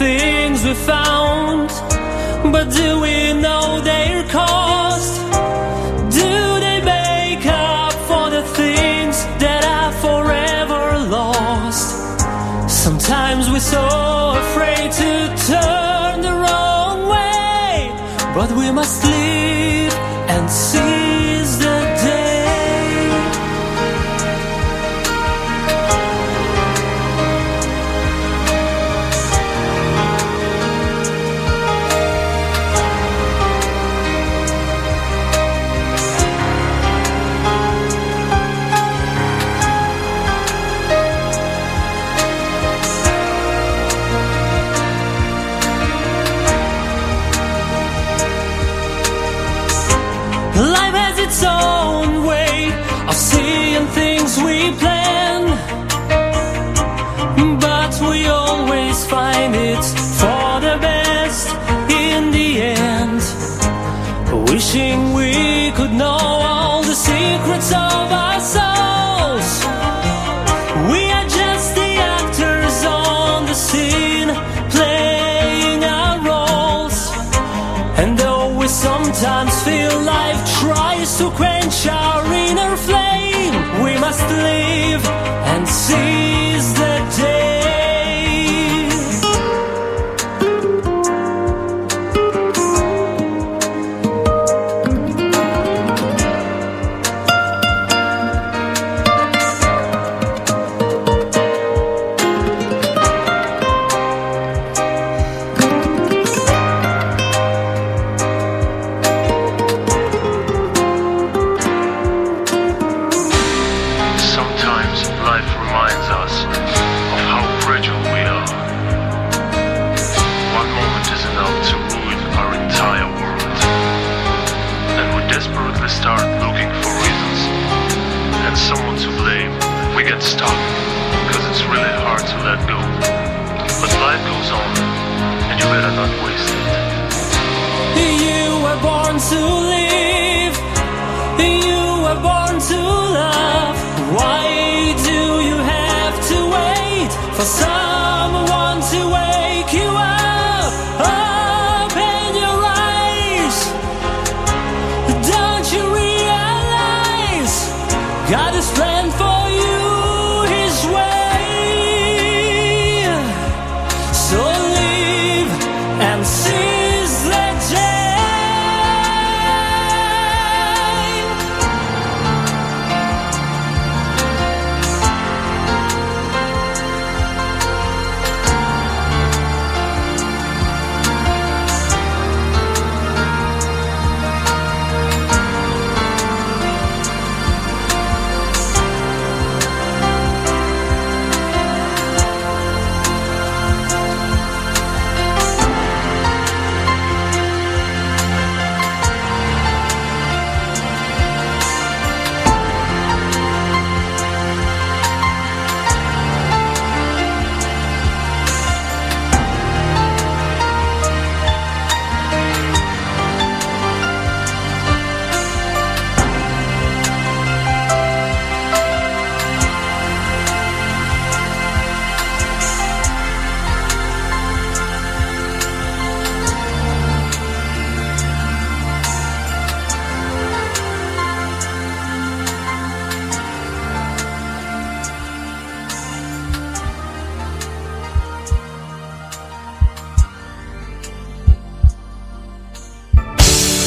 things we found, but do we know their cost? Do they make up for the things that are forever lost? Sometimes we're so afraid to turn the wrong way, but we must live and seize Wishing we could know all the secrets of our souls. We are just the actors on the scene, playing our roles. And though we sometimes feel life tries to quench our inner flame, we must live and seize We because it's really hard to let go. But life goes on, and you better not waste it. You were born to live. You were born to love. Why do you have to wait for someone to wake you up? Open your eyes. Don't you realize God has and see.